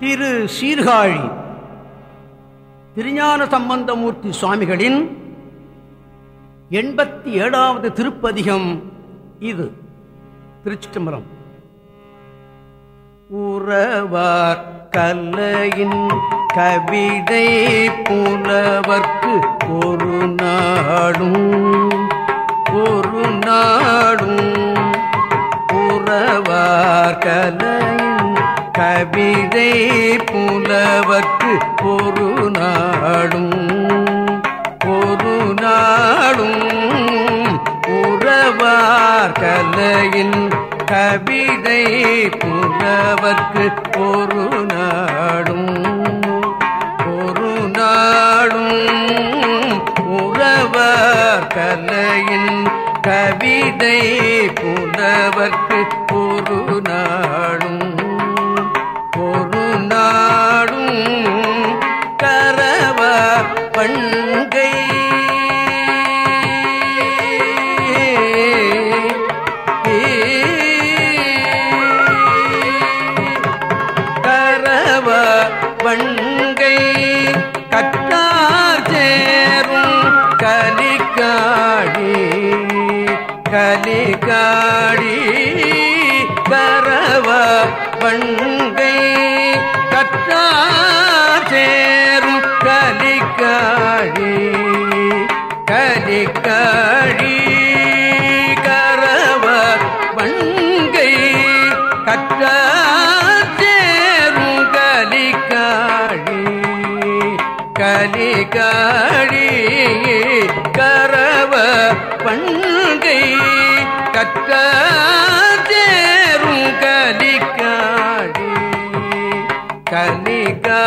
திரு சீர்காழி திருஞான சம்பந்தமூர்த்தி சுவாமிகளின் எண்பத்தி ஏழாவது திருப்பதிகம் இது திருச்சிட்டம்பரம் உறவார் கல்லையின் கவிதை புலவர்க்கு ஒரு நாடும் ஒரு நாடும் உறவார் கலையின் கவிதை புலவர்க்கு ஒரு நாடும் ஒரு நாடும் உறவார் கலையின் கவிதை புலவர்க்கு ஒரு நாடும் ஒரு நாடும் உறவார் கலையின் கவிதை புலவர்க்கு ஒரு நாடும் கலிகாடி கலிகாடி பரவ வண்கை கட்டார்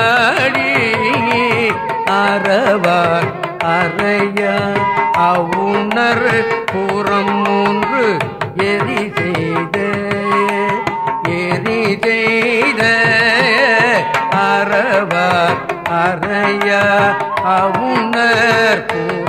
கலிகாடி அறவார் அறைய அவுணர் புறம் மூன்று எரி செய்த எரி செய்த அறவார் அறைய அவுணர் பூ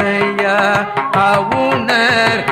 அறையா அவுணர்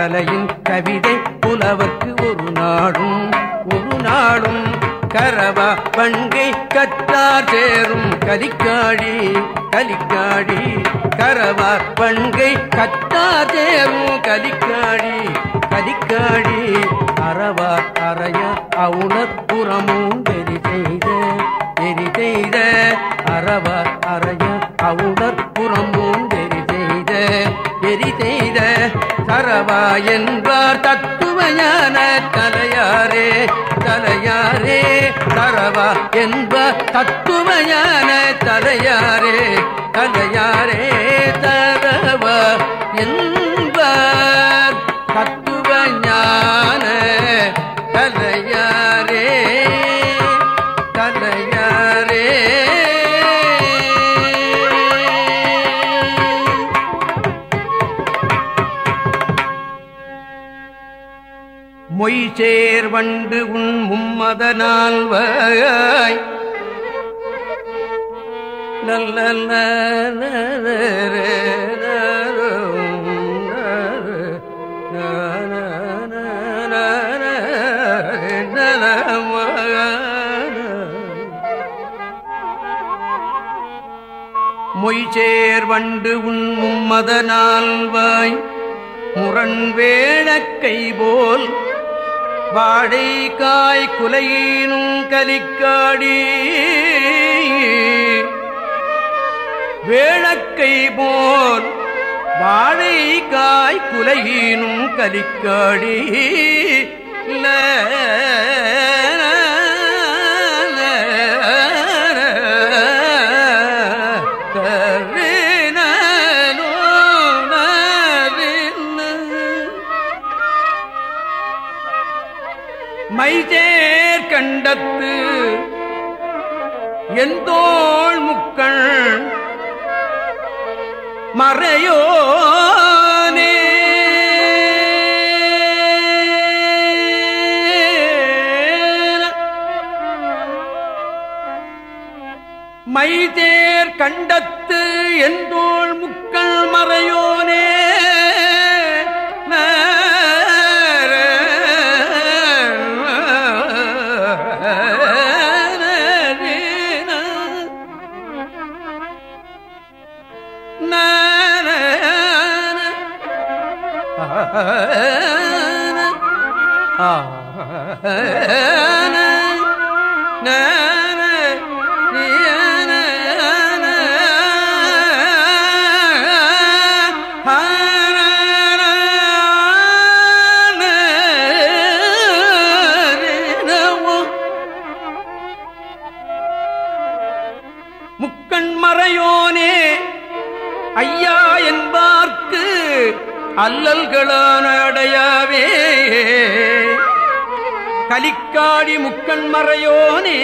கலையின் கவிதை புலவர்க்கு ஒரு நாடும் ஒரு நாடும். கரவ பண்கை கற்றார் சேரும் கலிக்காடி கலிக்காடி. கரவ பண்கை கற்றார் சேரும் கலிக்காடி கலிக்காடி. அறவ அறைய அவுணப்புறமும் எரி செய்த எரி செய்த. அறவ அற சரவா என்பார் தத்துவஞான தலையாரே தலையாரே தரவா என்பார் தத்துவஞான தலையாரே தலையாரே தரவா என் பொய் சேர் வண்டு உன் மும்மதனால் வாய் நல்ல மொய்சேர் வண்டு உன் மும்மதனால் வாய் முரண் வேளக்கை போல் வாழைக்காய் குலையினும் கலிக்காடி. வேளக்கை போல் வாழைக்காய் குலையினும் கலிக்காடி. மைதேர் கண்டத்து எந்தோள் முக்கள் மறையோனே. மைதேர் கண்டத்து எந்த ஆ அல்லல்களான அடையாவே. கலிக்காடி முக்கண் மறையோனே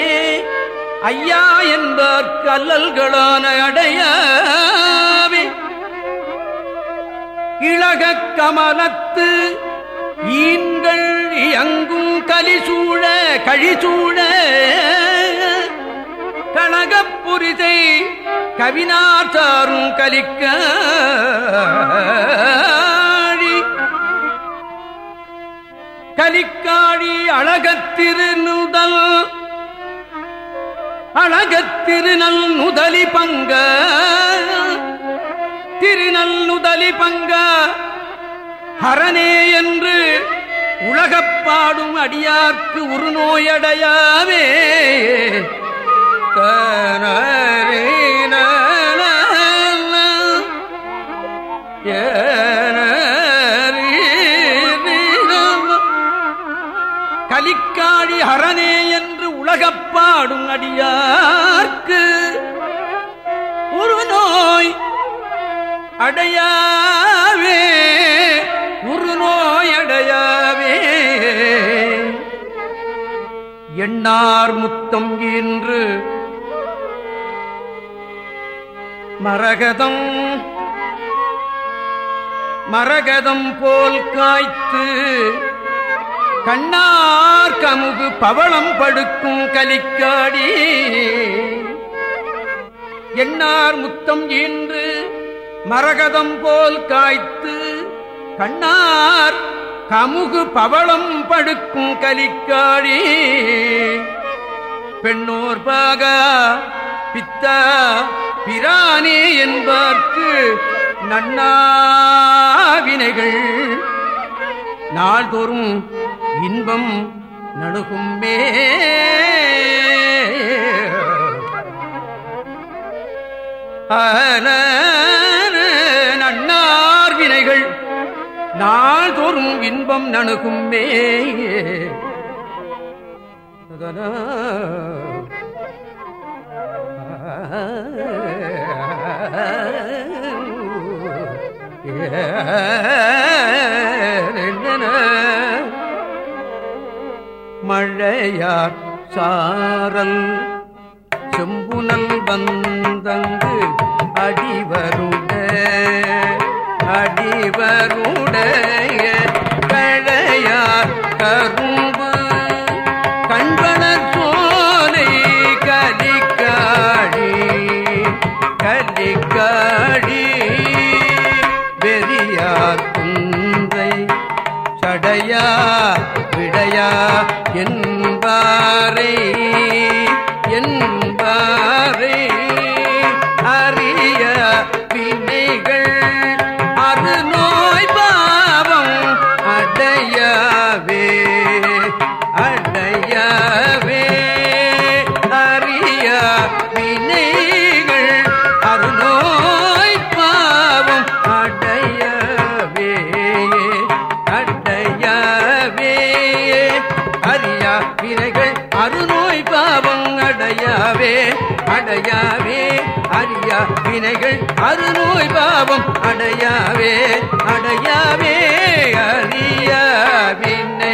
ஐயா என்பார் கல்லல்களான அடையாவே. இளக கமலத்து ஈன்கள் இயங்கும் கலிசூழ கழிசூழ. கனகப்புரிதை கவினாச்சாரும் கலிக்க. கலிக்காழி அழகத்திருநுதல். அழகத்திருநல் நுதலி பங்க. திருநல் நுதலி பங்க. ஹரணே என்று உலகப்பாடும் அடியார்க்கு உருநோயடையாவே கலிக்காழி ஹரணே என்று உலகப்பாடும் அடியார்க்கு ஒரு நோய் அடையாவே ஒரு நோய் அடையாவே. எண்ணார் முத்தம் என்று மரகதம் மரகதம் போல் காய்த்து கண்ணார் கமுகு பவளம் படுக்கும் கலிக்காடி. எண்ணார் முத்தம் ஈன்று மரகதம் போல் காய்த்து கண்ணார் கமுகு பவளம் படுக்கும் கலிக்காடி. பெண்ணோர் பாக பித்தா பிரானே என்பார்க்கு நன்னாவினைகள் நாள்தோறும் இன்பம் நணுகுமே நன்னார் வினைகள் நாள்தோறும் இன்பம் நணுகுமே மழையார் சாரல். செம்புனல் வந்தங்கு அடிவருட அடிவருடைய கழையார் கரும்பு அடையாவே அடையாவே அறியா வினைகள் அருநோய் பாவம். அடையாவே அடையாவே அறியா வினை.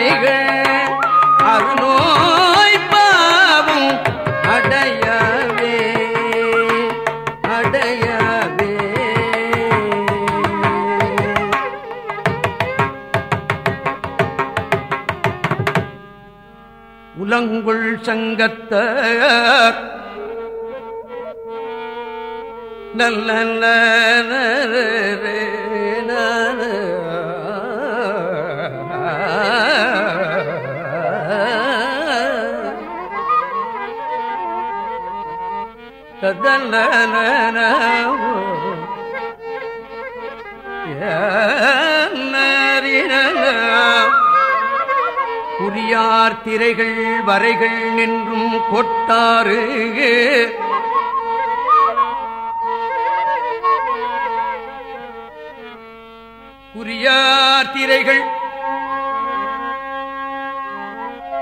நல்ல குறியார் திரைகள் வரைகள் நின்றும் கொட்டாறு குறியார் திரைகள்.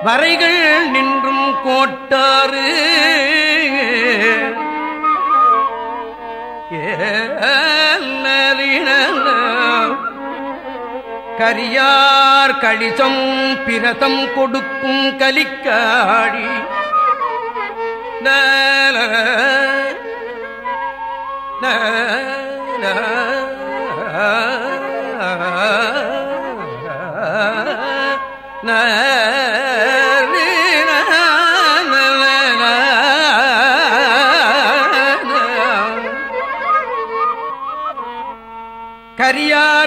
வரைகள் நின்றும் கோட்டாறு. கரியார் கழிசம் பிரதம் கொடுக்கும் கலிக்காடி. நல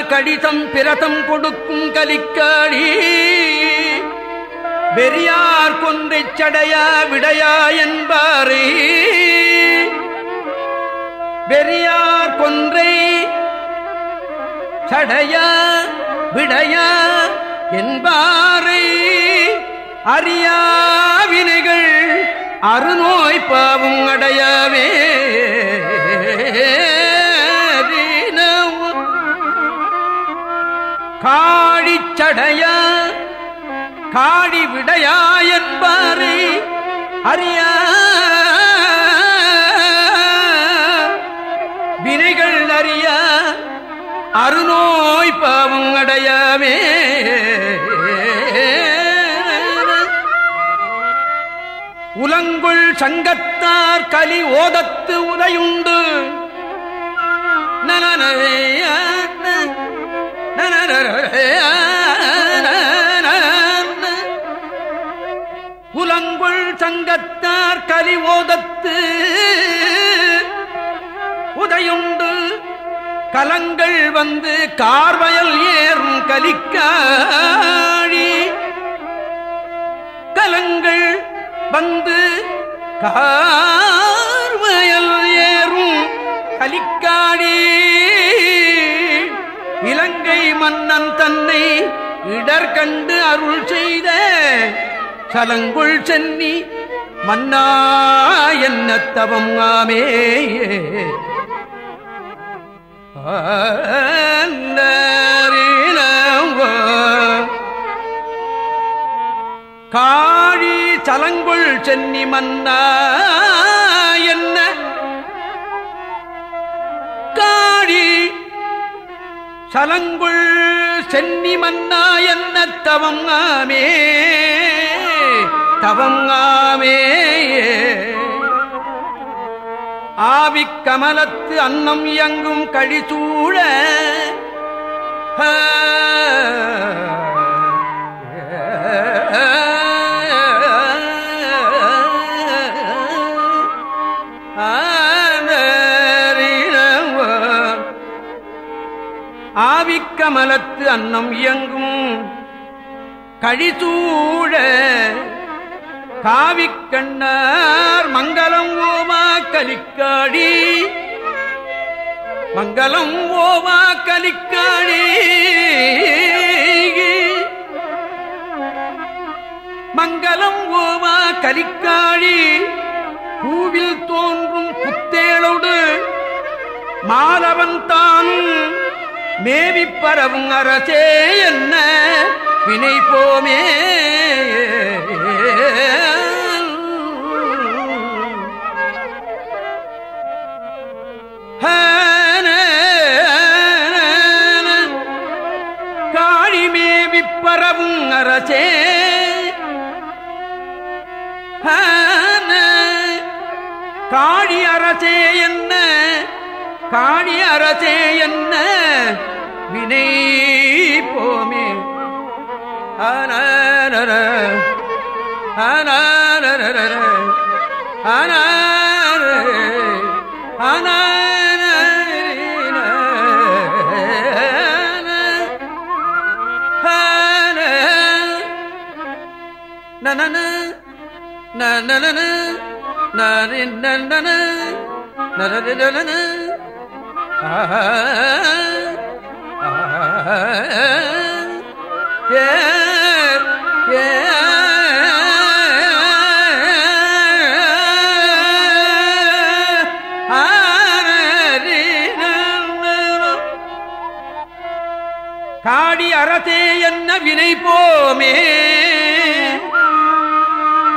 கரியார் கடிதம் பிரதம் கொடுக்கும் கலிக்காடி பெரியார் கொன்றைச் சடையா விடையா என்பாரே. பெரியார் கொன்றை சடையா விடையா என்பாரை. அறியா வினைகள் அருநோய் பாவம் அடையவே காடிச்சடையா காடி விடையா என்பாரை அறியா வினைகள் அறிய அருநோய் பாவம் அடையவே உலங்குள் சங்கத்தார் கலி ஓதத்து உதையுண்டு நனநரைய புலங்குள் சங்கத்தார் கலி ஓதத்து உதையுண்டு கலங்கள் வந்து கார்வயல் ஏறும் கலிக்காழி. கலங்கள் வந்து கா மன்னன் தன்னை இடர் கண்டு அருள் செய்த சலங்குள் சென்னி மன்னா என்ன தவம் ஆமே காழி சலங்குள் சென்னி மன்னா என்ன? காழி சலங்குள் சென்னி மன்னா என்ன தவம் ஆமே? தவம் ஆமே. ஆவிக் கமலத்து அன்னம் இயங்கும் கழிசூழ. கமலத்து அன்னம் இயங்கும். கழிசூழ காவிக்கண்ணார் மங்களம் ஓமா கலிக்காடி. மங்களம் ஓமா கலிக்காடி. மங்களம் ஓமா கலிக்காழி பூவில் தோன்றும் புத்தேளோடு மாலவன் தானும் மேவி பரவும் அரசே என்ன? வினை போமே. காழி மேவி பரவும் அரசே. காழி அரசே என்ன? காணி அரசே என்ன வினை போமே ஆனர ஆனர ஆனர நன நன நன நன ஏ ஏ காடி அறதே என்ன வினை போமே?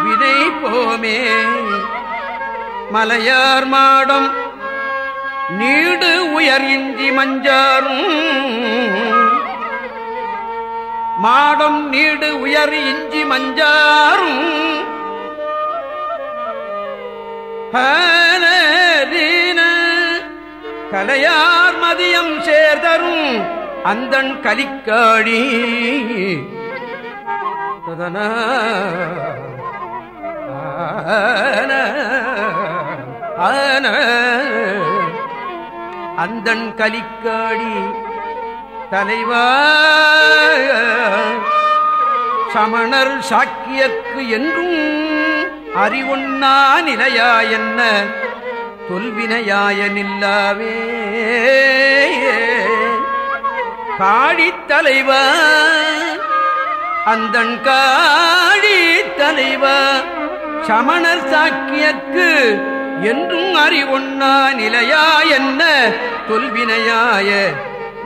வினை போமே. மலையார் மாடம் நீடு உயர் இஞ்சி மஞ்சாரும். மாடம் நீடு உயர் இஞ்சி மஞ்சாரும். கலையார் மதியம் சேர்தரும். அந்தன் கலிக்காடி. ததன ஆன ஆன. அந்தன் கலிக்காடி தலைவா சமணர் சாக்கியற்கு என்றும் அறிவொன்னா நிலையா என்ன? தொல்வினையாய நில்லாவே காடி தலைவா அந்தன் காடி தலைவா சமணர் சாக்கியக்கு என்றும் அறிவொன்னா நிலையா என்ன? தொல்வினையாய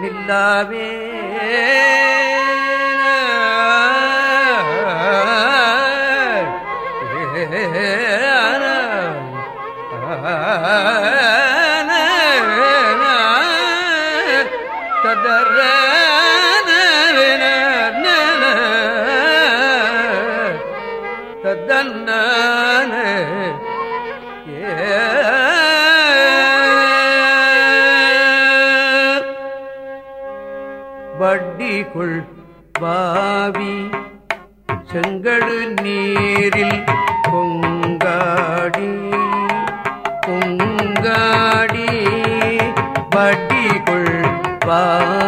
நில்லாவே. கொள் பாவி. செங்கடு நீரில் பொங்காடி பொங்காடி. வட்டிக்குள் பாவி. செங்கடு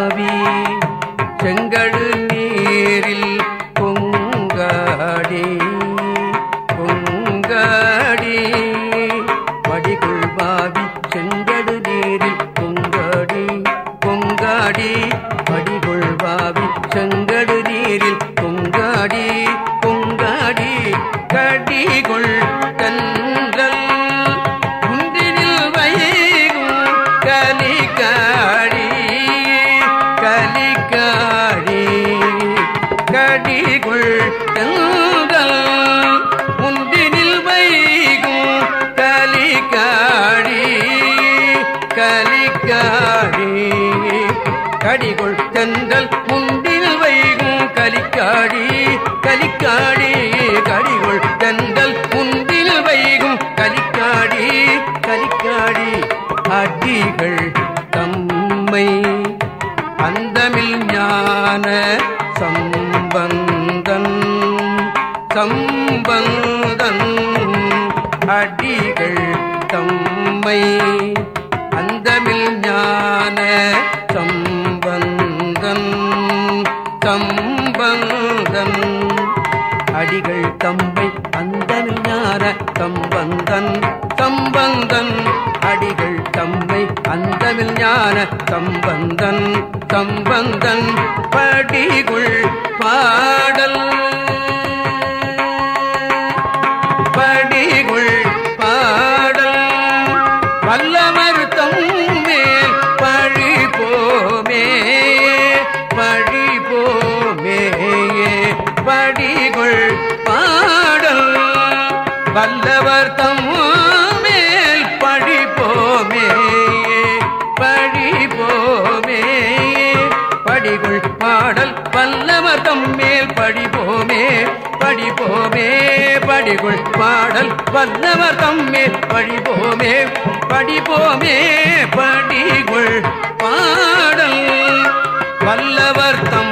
சம்பந்தன் படிகுள் பாடல். படிகுள் பாடல். வல்லமருத்தம் மேல் பழி போமே பழி போமே படிகுள் பாடல். வல்லவர்த்தம் பழிபோமே படிகுள் பாடல் வந்தவர் தம்மே பழிபோமே படிபோமே படிகுள் பாடல் வல்லவர் தம்